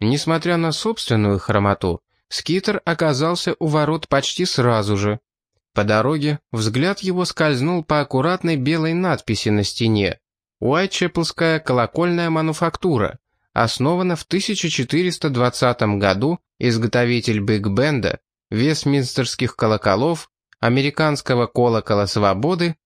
Несмотря на собственную хромоту, Скитер оказался у ворот почти сразу же. По дороге взгляд его скользнул по аккуратной белой надписи на стене. Уайтчеплская колокольная мануфактура, основана в 1420 году, изготовитель биг-бенда, вестминстерских колоколов, американского колокола свободы.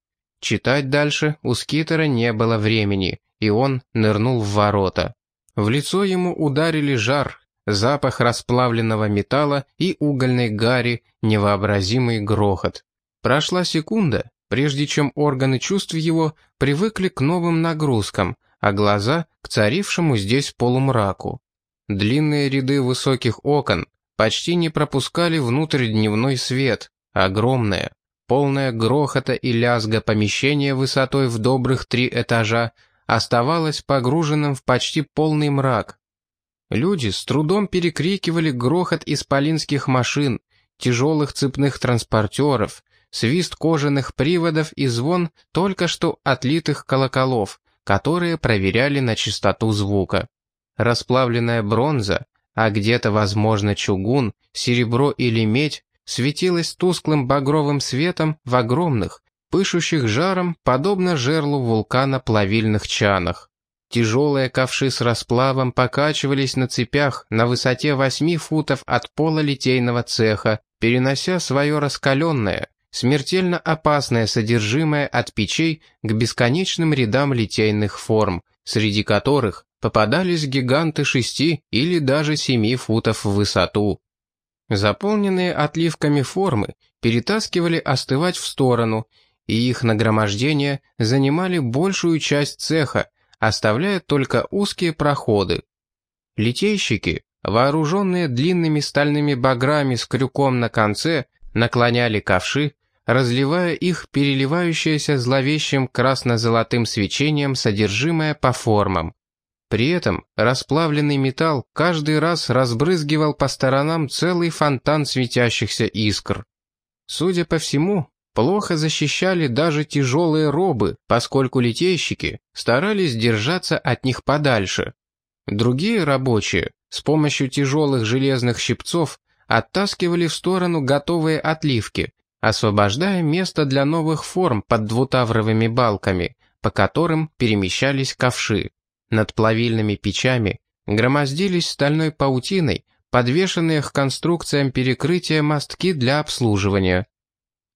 Читать дальше у Скитера не было времени, и он нырнул в ворота. В лицо ему ударили жар, запах расплавленного металла и угольной гари, невообразимый грохот. Прошла секунда, прежде чем органы чувств его привыкли к новым нагрузкам, а глаза — к царившему здесь полумраку. Длинные ряды высоких окон почти не пропускали внутрь дневной свет, огромное, полное грохота и лязга помещение высотой в добрых три этажа оставалось погруженным в почти полный мрак. Люди с трудом перекрикивали грохот исполинских машин, тяжелых цепных транспортеров, свист кожаных приводов и звон только что отлитых колоколов, которые проверяли на чистоту звука. Расплавленная бронза, а где-то, возможно, чугун, серебро или медь, светилась тусклым багровым светом в огромных, пышущих жаром, подобно жерлу вулкана плавильных чанах. Тяжелые ковши с расплавом покачивались на цепях на высоте восьми футов от пола литейного цеха, перенося свое раскаленное, смертельно опасное содержимое от печей к бесконечным рядам литейных форм, среди которых попадались гиганты шести или даже семи футов в высоту. Заполненные отливками формы перетаскивали остывать в сторону, и их нагромождение занимали большую часть цеха, оставляя только узкие проходы. Литейщики, вооруженные длинными стальными баграми с крюком на конце, наклоняли ковши, разливая их переливающееся зловещим красно-золотым свечением содержимое по формам. При этом расплавленный металл каждый раз разбрызгивал по сторонам целый фонтан светящихся искр. Судя по всему, плохо защищали даже тяжелые робы, поскольку литейщики старались держаться от них подальше. Другие рабочие с помощью тяжелых железных щипцов оттаскивали в сторону готовые отливки, освобождая место для новых форм под двутавровыми балками, по которым перемещались ковши. Над плавильными печами громоздились стальной паутиной, подвешенные к конструкциям перекрытия мостки для обслуживания.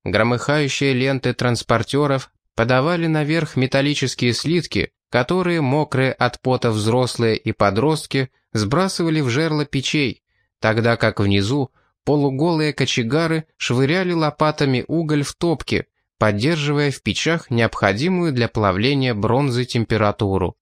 Громыхающие ленты транспортеров подавали наверх металлические слитки, которые, мокрые от пота взрослые и подростки, сбрасывали в жерло печей, тогда как внизу полуголые кочегары швыряли лопатами уголь в топки, поддерживая в печах необходимую для плавления бронзы температуру.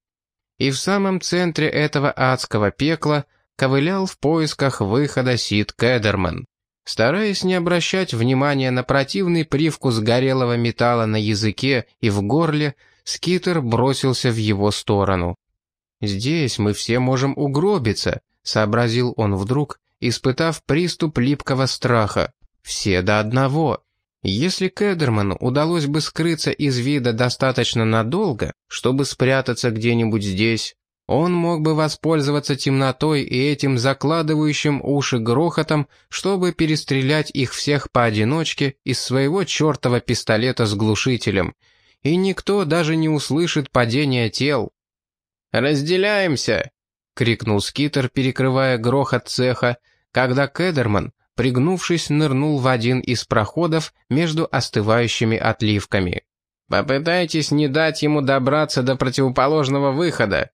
И в самом центре этого адского пекла ковылял в поисках выхода Сид Кедерман. Стараясь не обращать внимания на противный привкус горелого металла на языке и в горле, Скитер бросился в его сторону. «Здесь мы все можем угробиться», — сообразил он вдруг, испытав приступ липкого страха. «Все до одного». Если Кедерману удалось бы скрыться из вида достаточно надолго, чтобы спрятаться где-нибудь здесь, он мог бы воспользоваться темнотой и этим закладывающим уши грохотом, чтобы перестрелять их всех поодиночке из своего чертова пистолета с глушителем, и никто даже не услышит падения тел. «Разделяемся!» — крикнул Скитер, перекрывая грохот цеха, когда Кедерман, пригнувшись, нырнул в один из проходов между остывающими отливками. «Попытайтесь не дать ему добраться до противоположного выхода.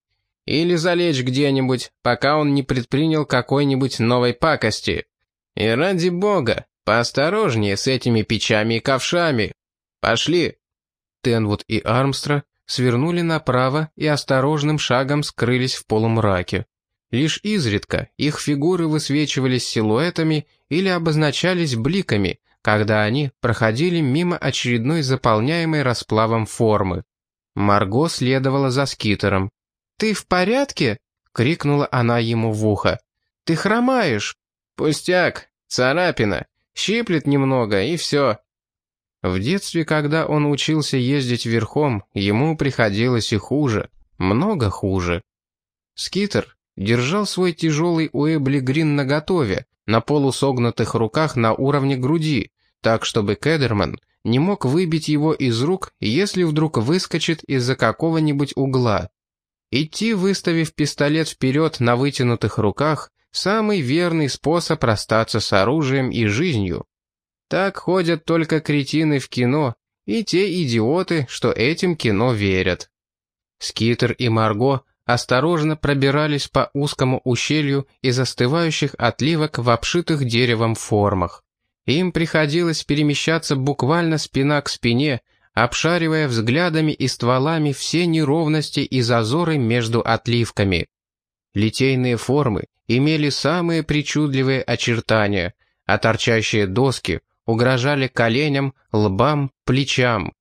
Или залечь где-нибудь, пока он не предпринял какой-нибудь новой пакости. И ради бога, поосторожнее с этими печами и ковшами. Пошли!» Тенвуд и Армстра свернули направо и осторожным шагом скрылись в полумраке. Лишь изредка их фигуры высвечивались силуэтами или обозначались бликами, когда они проходили мимо очередной заполняемой расплавом формы. Марго следовала за скитером. «Ты в порядке?» — крикнула она ему в ухо. «Ты хромаешь!» «Пустяк! Царапина! Щиплет немного, и все!» В детстве, когда он учился ездить верхом, ему приходилось и хуже. Много хуже. Скитер, держал свой тяжелый Уэбли Грин наготове, на полусогнутых руках на уровне груди, так чтобы Кедерман не мог выбить его из рук, если вдруг выскочит из-за какого-нибудь угла. Идти, выставив пистолет вперед на вытянутых руках, самый верный способ расстаться с оружием и жизнью. Так ходят только кретины в кино и те идиоты, что этим кино верят. Скитер и Марго осторожно пробирались по узкому ущелью из остывающих отливок в обшитых деревом формах. Им приходилось перемещаться буквально спина к спине, обшаривая взглядами и стволами все неровности и зазоры между отливками. Литейные формы имели самые причудливые очертания, а торчащие доски угрожали коленям, лбам, плечам.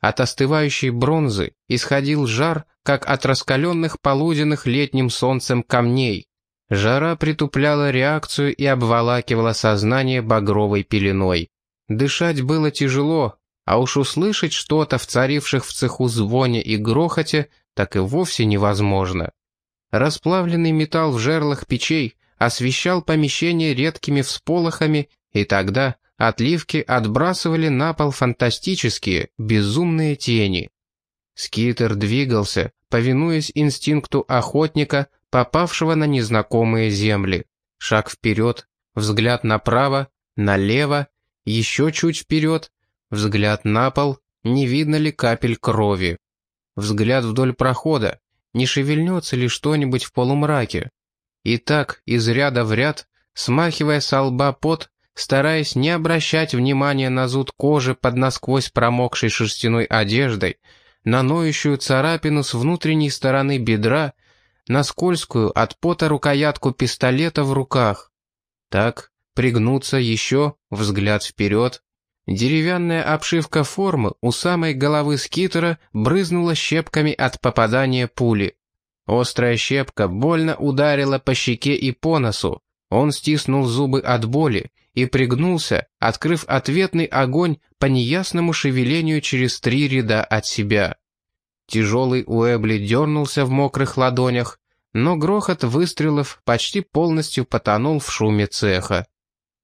От остывающей бронзы исходил жар, как от раскаленных полуденных летним солнцем камней. Жара притупляла реакцию и обволакивала сознание багровой пеленой. Дышать было тяжело, а уж услышать что-то в царивших в цеху звоне и грохоте так и вовсе невозможно. Расплавленный металл в жерлах печей освещал помещение редкими всполохами, и тогда отливки отбрасывали на пол фантастические, безумные тени. Скитер двигался, повинуясь инстинкту охотника, попавшего на незнакомые земли. Шаг вперед, взгляд направо, налево, еще чуть вперед, взгляд на пол, не видно ли капель крови. Взгляд вдоль прохода, не шевельнется ли что-нибудь в полумраке. И так, из ряда в ряд, смахивая со лба пот, стараясь не обращать внимания на зуд кожи под насквозь промокшей шерстяной одеждой, на ноющую царапину с внутренней стороны бедра, на скользкую от пота рукоятку пистолета в руках. Так, пригнуться еще, взгляд вперед. Деревянная обшивка формы у самой головы скитера брызнула щепками от попадания пули. Острая щепка больно ударила по щеке и по носу. Он стиснул зубы от боли и пригнулся, открыв ответный огонь по неясному шевелению через три ряда от себя. Тяжелый Уэбли дернулся в мокрых ладонях, но грохот выстрелов почти полностью потонул в шуме цеха.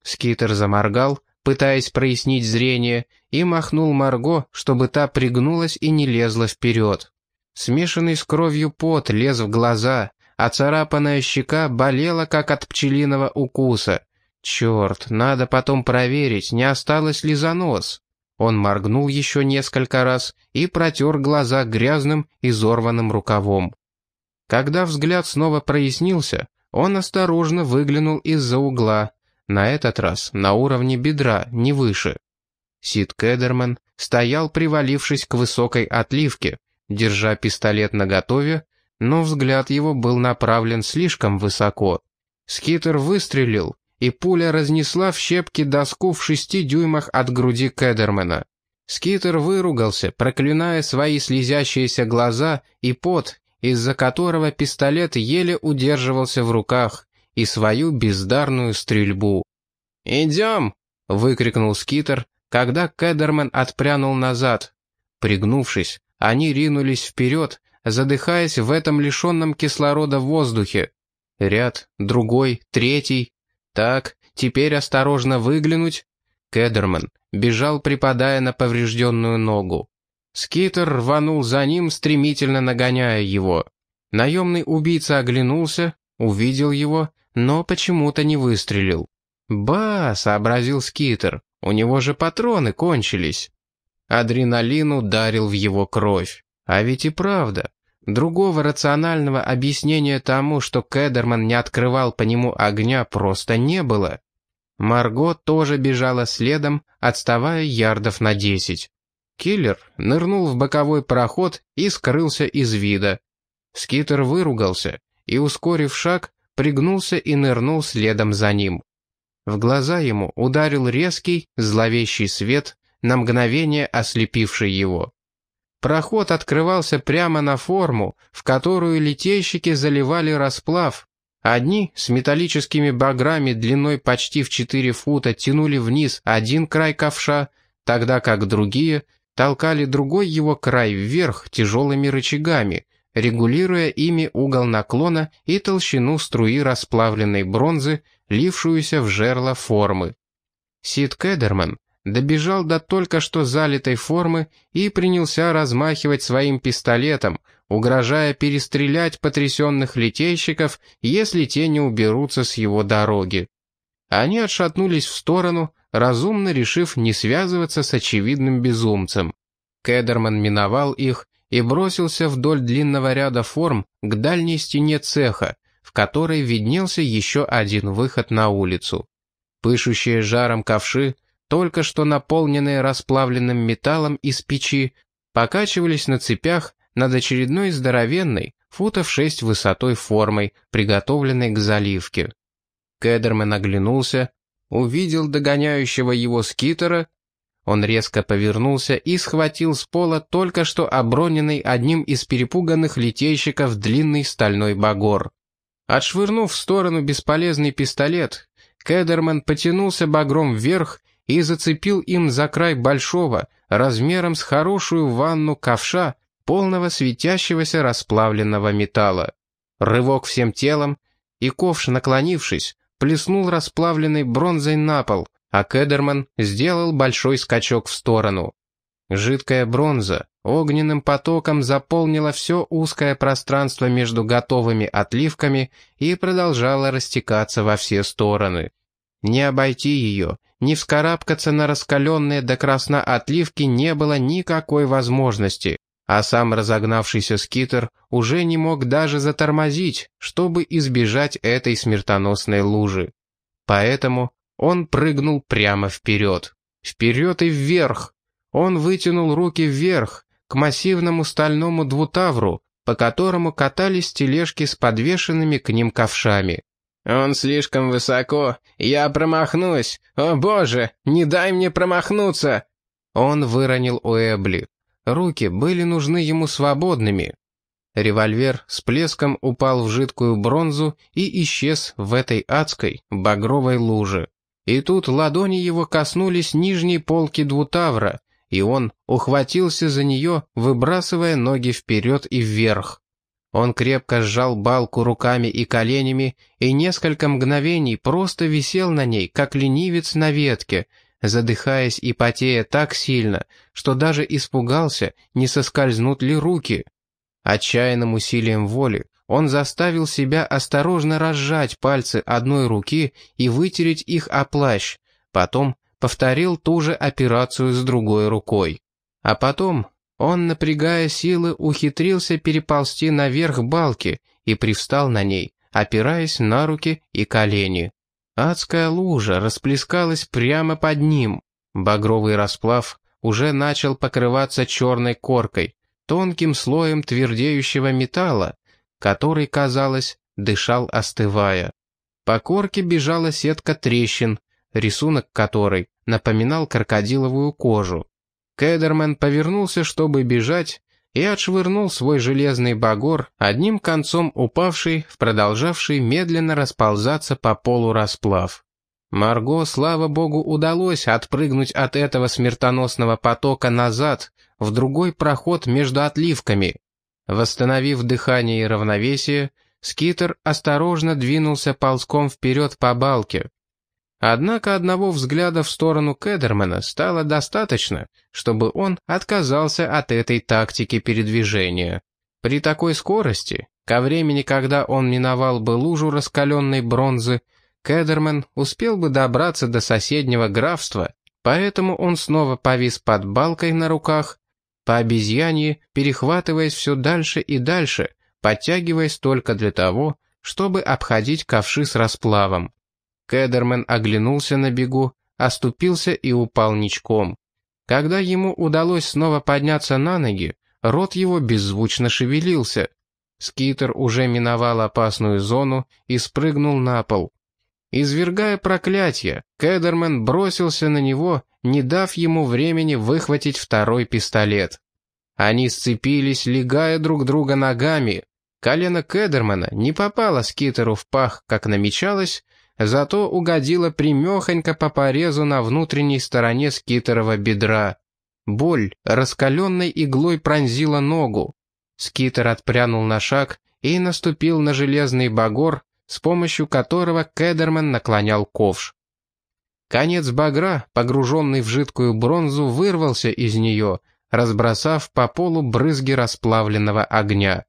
Скитер заморгал, пытаясь прояснить зрение, и махнул Марго, чтобы та пригнулась и не лезла вперед. Смешанный с кровью пот лез в глаза, а царапанная щека болела, как от пчелиного укуса. Черт, надо потом проверить, не осталось ли занос. Он моргнул еще несколько раз и протер глаза грязным, изорванным рукавом. Когда взгляд снова прояснился, он осторожно выглянул из-за угла, на этот раз на уровне бедра, не выше. Сид Кедерман стоял, привалившись к высокой отливке, держа пистолет наготове, но взгляд его был направлен слишком высоко. Скитер выстрелил, и пуля разнесла в щепки доску в шести дюймах от груди Кедермена. Скитер выругался, проклиная свои слезящиеся глаза и пот, из-за которого пистолет еле удерживался в руках, и свою бездарную стрельбу. «Идем!» — выкрикнул Скитер, когда Кедермен отпрянул назад. Пригнувшись, они ринулись вперед, задыхаясь в этом лишенном кислорода воздухе. Ряд, другой, третий. Так, теперь осторожно выглянуть. Кедерман бежал, припадая на поврежденную ногу. Скитер рванул за ним, стремительно нагоняя его. Наемный убийца оглянулся, увидел его, но почему-то не выстрелил. «Ба!» — сообразил Скитер. «У него же патроны кончились». Адреналин ударил в его кровь. А ведь и правда. Другого рационального объяснения тому, что Кедерман не открывал по нему огня, просто не было. Марго тоже бежала следом, отставая ярдов на десять. Киллер нырнул в боковой проход и скрылся из вида. Скитер выругался и, ускорив шаг, пригнулся и нырнул следом за ним. В глаза ему ударил резкий, зловещий свет, на мгновение ослепивший его. Проход открывался прямо на форму, в которую литейщики заливали расплав. Одни с металлическими баграми длиной почти в 4 фута тянули вниз один край ковша, тогда как другие толкали другой его край вверх тяжелыми рычагами, регулируя ими угол наклона и толщину струи расплавленной бронзы, лившуюся в жерло формы. Сид Кедерман добежал до только что залитой формы и принялся размахивать своим пистолетом, угрожая перестрелять потрясенных литейщиков, если те не уберутся с его дороги. Они отшатнулись в сторону, разумно решив не связываться с очевидным безумцем. Кедерман миновал их и бросился вдоль длинного ряда форм к дальней стене цеха, в которой виднелся еще один выход на улицу. Пышущие жаром ковши, только что наполненные расплавленным металлом из печи, покачивались на цепях над очередной здоровенной, футов шесть высотой формой, приготовленной к заливке. Кедермен оглянулся, увидел догоняющего его скитера, он резко повернулся и схватил с пола только что оброненный одним из перепуганных литейщиков длинный стальной багор. Отшвырнув в сторону бесполезный пистолет, Кедерман потянулся багром вверх и зацепил им за край большого, размером с хорошую ванну ковша, полного светящегося расплавленного металла. Рывок всем телом, и ковш, наклонившись, плеснул расплавленной бронзой на пол, а Кедерман сделал большой скачок в сторону. Жидкая бронза огненным потоком заполнила все узкое пространство между готовыми отливками и продолжала растекаться во все стороны. Не обойти ее, не вскарабкаться на раскаленные до красна отливки не было никакой возможности, а сам разогнавшийся скитер уже не мог даже затормозить, чтобы избежать этой смертоносной лужи. Поэтому он прыгнул прямо вперед. Вперед и вверх. Он вытянул руки вверх, к массивному стальному двутавру, по которому катались тележки с подвешенными к ним ковшами. «Он слишком высоко, я промахнусь! О боже, не дай мне промахнуться!» Он выронил Уэбли. Руки были нужны ему свободными. Револьвер с плеском упал в жидкую бронзу и исчез в этой адской, багровой луже. И тут ладони его коснулись нижней полки двутавра, и он ухватился за нее, выбрасывая ноги вперед и вверх. Он крепко сжал балку руками и коленями и несколько мгновений просто висел на ней, как ленивец на ветке, задыхаясь и потея так сильно, что даже испугался, не соскользнут ли руки. Отчаянным усилием воли он заставил себя осторожно разжать пальцы одной руки и вытереть их о плащ, потом повторил ту же операцию с другой рукой. А потом он, напрягая силы, ухитрился переползти наверх балки и привстал на ней, опираясь на руки и колени. Адская лужа расплескалась прямо под ним. Багровый расплав уже начал покрываться черной коркой, тонким слоем твердеющего металла, который, казалось, дышал остывая. По корке бежала сетка трещин, рисунок которой напоминал крокодиловую кожу. Кедермен повернулся, чтобы бежать, и отшвырнул свой железный багор, одним концом упавший в продолжавший медленно расползаться по полу расплав. Марго, слава богу, удалось отпрыгнуть от этого смертоносного потока назад, в другой проход между отливками. Восстановив дыхание и равновесие, скитер осторожно двинулся ползком вперед по балке. Однако одного взгляда в сторону Кедермана стало достаточно, чтобы он отказался от этой тактики передвижения. При такой скорости, ко времени, когда он миновал бы лужу раскаленной бронзы, Кедерман успел бы добраться до соседнего графства, поэтому он снова повис под балкой на руках, по обезьянье перехватываясь все дальше и дальше, подтягиваясь только для того, чтобы обходить ковши с расплавом. Кедермен оглянулся на бегу, оступился и упал ничком. Когда ему удалось снова подняться на ноги, рот его беззвучно шевелился. Скитер уже миновал опасную зону и спрыгнул на пол. Извергая проклятие, Кедермен бросился на него, не дав ему времени выхватить второй пистолет. Они сцепились, легая друг друга ногами. Колено Кедермана не попало Скитеру в пах, как намечалось, зато угодила примехонько по порезу на внутренней стороне скитерова бедра. Боль раскаленной иглой пронзила ногу. Скитер отпрянул на шаг и наступил на железный багор, с помощью которого Кедерман наклонял ковш. Конец багра, погруженный в жидкую бронзу, вырвался из нее, разбросав по полу брызги расплавленного огня.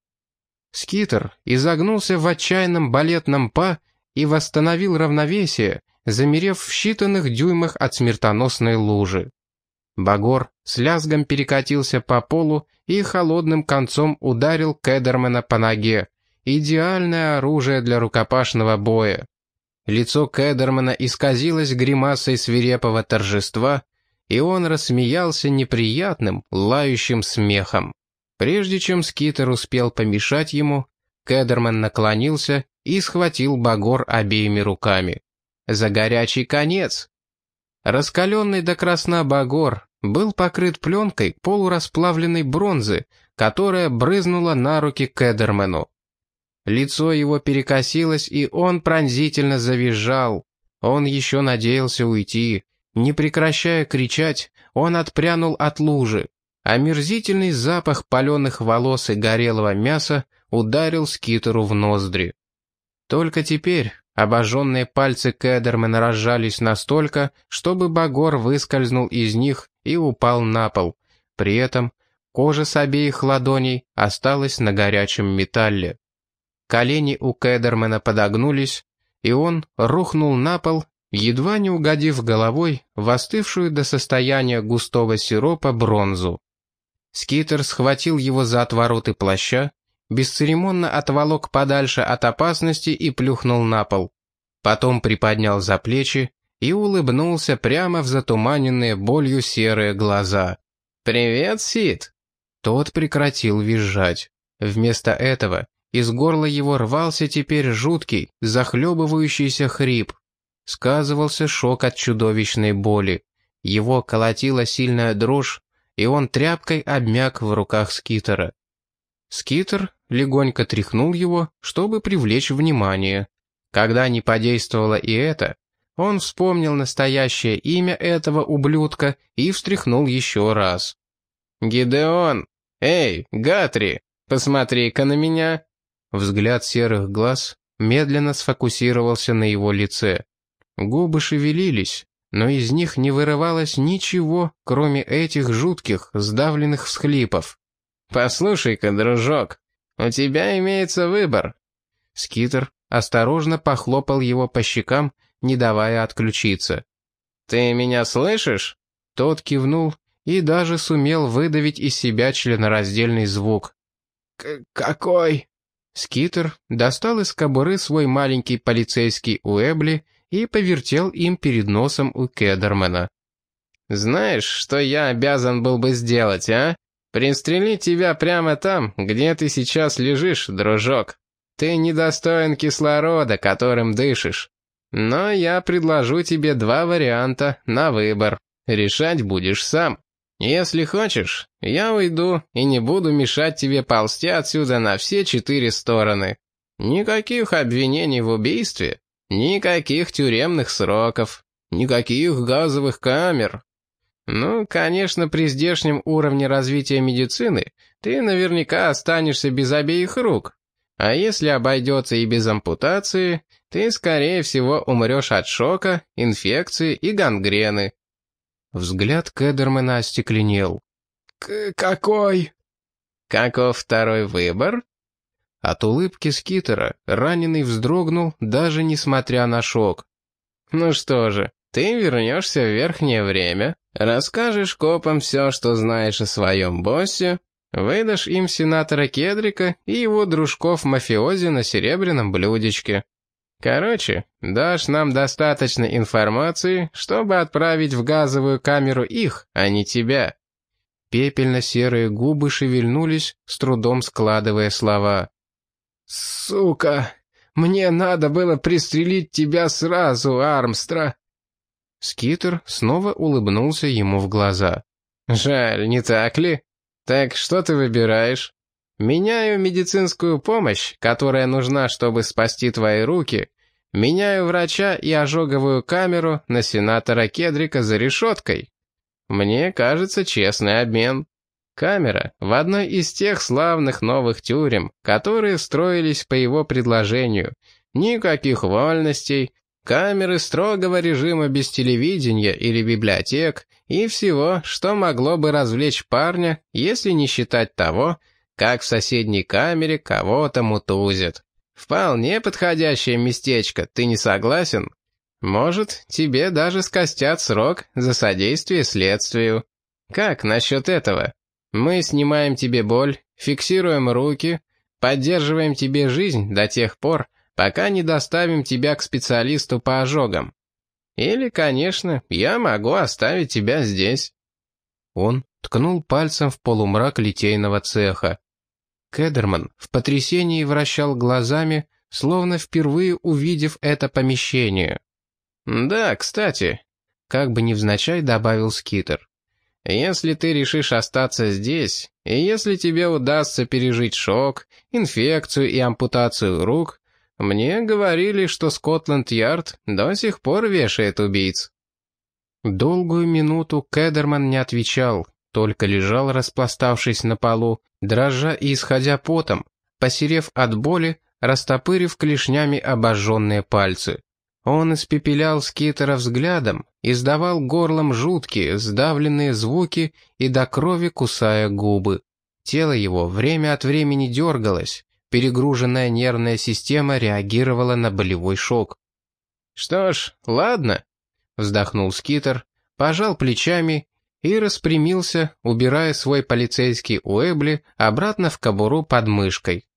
Скитер изогнулся в отчаянном балетном па и восстановил равновесие, замерев в считанных дюймах от смертоносной лужи. Багор с лязгом перекатился по полу и холодным концом ударил Кедермана по ноге. Идеальное оружие для рукопашного боя. Лицо Кедермана исказилось гримасой свирепого торжества, и он рассмеялся неприятным, лающим смехом. Прежде чем Скитер успел помешать ему, Кедерман наклонился и схватил Багор обеими руками. «За горячий конец!» Раскаленный до красна Багор был покрыт пленкой полурасплавленной бронзы, которая брызнула на руки Кедермену. Лицо его перекосилось, и он пронзительно завизжал. Он еще надеялся уйти. Не прекращая кричать, он отпрянул от лужи. Омерзительный запах паленых волос и горелого мяса ударил скитеру в ноздри. Только теперь обожженные пальцы Кедермена разжались настолько, чтобы Багор выскользнул из них и упал на пол. При этом кожа с обеих ладоней осталась на горячем металле. Колени у Кедермена подогнулись, и он рухнул на пол, едва не угодив головой в остывшую до состояния густого сиропа бронзу. Скитер схватил его за отвороты плаща, бесцеремонно отволок подальше от опасности и плюхнул на пол. Потом приподнял за плечи и улыбнулся прямо в затуманенные болью серые глаза. «Привет, Сид!» Тот прекратил визжать. Вместо этого из горла его рвался теперь жуткий, захлебывающийся хрип. Сказывался шок от чудовищной боли. Его колотила сильная дрожь, и он тряпкой обмяк в руках Скитера. Скитер легонько тряхнул его, чтобы привлечь внимание. Когда не подействовало и это, он вспомнил настоящее имя этого ублюдка и встряхнул еще раз. «Гидеон! Эй, Гатри, посмотри-ка на меня!» Взгляд серых глаз медленно сфокусировался на его лице. Губы шевелились, но из них не вырывалось ничего, кроме этих жутких, сдавленных всхлипов. «Послушай-ка, дружок, у тебя имеется выбор». Скитер осторожно похлопал его по щекам, не давая отключиться. «Ты меня слышишь?» Тот кивнул и даже сумел выдавить из себя членораздельный звук. «Какой?» Скитер достал из кобуры свой маленький полицейский Уэбли и повертел им перед носом у Кедермана. «Знаешь, что я обязан был бы сделать, а? Пристрелить тебя прямо там, где ты сейчас лежишь, дружок. Ты недостоин кислорода, которым дышишь. Но я предложу тебе два варианта на выбор. Решать будешь сам. Если хочешь, я уйду и не буду мешать тебе ползти отсюда на все четыре стороны. Никаких обвинений в убийстве, Никаких тюремных сроков, никаких газовых камер. Ну, конечно, при здешнем уровне развития медицины ты наверняка останешься без обеих рук. А если обойдется и без ампутации, ты, скорее всего, умрешь от шока, инфекции и гангрены. Взгляд Кедермена остекленел. К «Какой?» «Каков второй выбор?» От улыбки Скитера раненый вздрогнул, даже несмотря на шок. «Ну что же, ты вернешься в верхнее время, расскажешь копам все, что знаешь о своем боссе, выдашь им сенатора Кедрика и его дружков-мафиози на серебряном блюдечке. Короче, дашь нам достаточно информации, чтобы отправить в газовую камеру их, а не тебя». Пепельно-серые губы шевельнулись, с трудом складывая слова. «Сука! Мне надо было пристрелить тебя сразу, Армстра!» Скитер снова улыбнулся ему в глаза. «Жаль, не так ли? Так что ты выбираешь? Меняю медицинскую помощь, которая нужна, чтобы спасти твои руки, меняю врача и ожоговую камеру на сенатора Кедрика за решеткой. Мне кажется, честный обмен». Камера в одной из тех славных новых тюрем, которые строились по его предложению. Никаких вольностей, камеры строгого режима без телевидения или библиотек и всего, что могло бы развлечь парня, если не считать того, как в соседней камере кого-то мутузят. Вполне подходящее местечко, ты не согласен? Может, тебе даже скостят срок за содействие следствию. Как насчет этого? Мы снимаем тебе боль, фиксируем руки, поддерживаем тебе жизнь до тех пор, пока не доставим тебя к специалисту по ожогам. Или, конечно, я могу оставить тебя здесь». Он ткнул пальцем в полумрак литейного цеха. Кедерман в потрясении вращал глазами, словно впервые увидев это помещение. «Да, кстати», — как бы невзначай добавил Скитер. Если ты решишь остаться здесь, и если тебе удастся пережить шок, инфекцию и ампутацию рук, мне говорили, что Скотланд-Ярд до сих пор вешает убийц». Долгую минуту Кедерман не отвечал, только лежал, распластавшись на полу, дрожа и исходя потом, посерев от боли, растопырив клешнями обожженные пальцы. Он испепелял скитера взглядом, издавал горлом жуткие, сдавленные звуки и до крови кусая губы. Тело его время от времени дергалось, перегруженная нервная система реагировала на болевой шок. «Что ж, ладно», — вздохнул скитер, пожал плечами и распрямился, убирая свой полицейский уэбли обратно в кобуру под мышкой.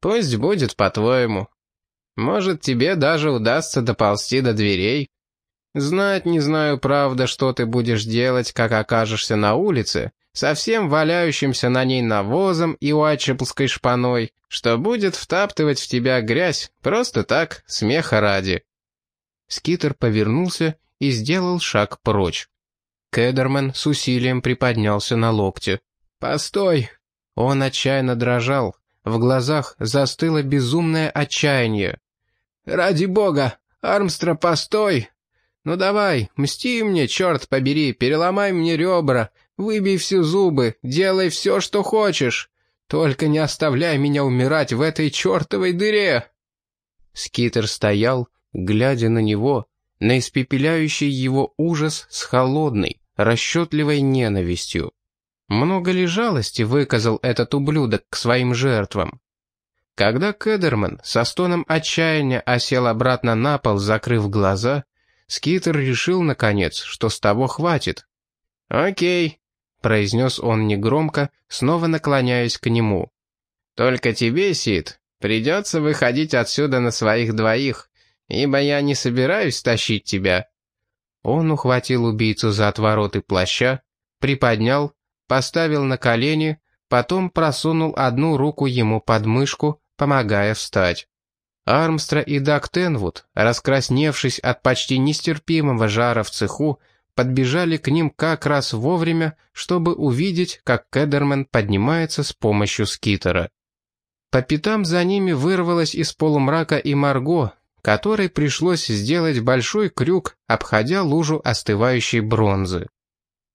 «Пусть будет по-твоему. Может, тебе даже удастся доползти до дверей. Знать не знаю, правда, что ты будешь делать, как окажешься на улице, совсем валяющимся на ней навозом и уайчеплской шпаной, что будет втаптывать в тебя грязь, просто так, смеха ради». Скитер повернулся и сделал шаг прочь. Кедерман с усилием приподнялся на локте. «Постой!» Он отчаянно дрожал. В глазах застыло безумное отчаяние. «Ради бога! Армстра, постой! Ну давай, мсти мне, черт побери, переломай мне ребра, выбей все зубы, делай все, что хочешь. Только не оставляй меня умирать в этой чертовой дыре!» Скитер стоял, глядя на него, на испепеляющий его ужас с холодной, расчетливой ненавистью. Много ли жалости выказал этот ублюдок к своим жертвам? Когда Кедерман со стоном отчаяния осел обратно на пол, закрыв глаза, Скитер решил, наконец, что с того хватит. «Окей», — произнес он негромко, снова наклоняясь к нему. «Только тебе, Сид, придется выходить отсюда на своих двоих, ибо я не собираюсь тащить тебя». Он ухватил убийцу за отвороты плаща, приподнял, поставил на колени, потом просунул одну руку ему под мышку, помогая встать. Армстра и Дак Тенвуд, раскрасневшись от почти нестерпимого жара в цеху, подбежали к ним как раз вовремя, чтобы увидеть, как Кедермен поднимается с помощью скитера. По пятам за ними вырвалась из полумрака и Марго, которой пришлось сделать большой крюк, обходя лужу остывающей бронзы.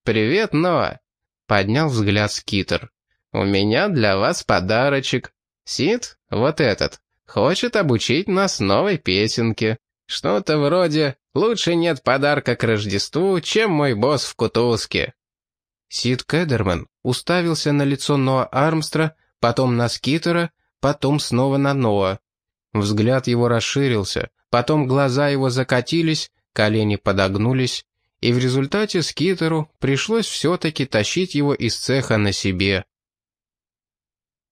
«Привет, Ноа!» — поднял взгляд скитер. «У меня для вас подарочек. Сид, вот этот, хочет обучить нас новой песенке. Что-то вроде «Лучше нет подарка к Рождеству, чем мой босс в кутузке». Сид Кедерман уставился на лицо Ноа Армстра, потом на Скитера, потом снова на Ноа. Взгляд его расширился, потом глаза его закатились, колени подогнулись, и в результате Скитеру пришлось все-таки тащить его из цеха на себе.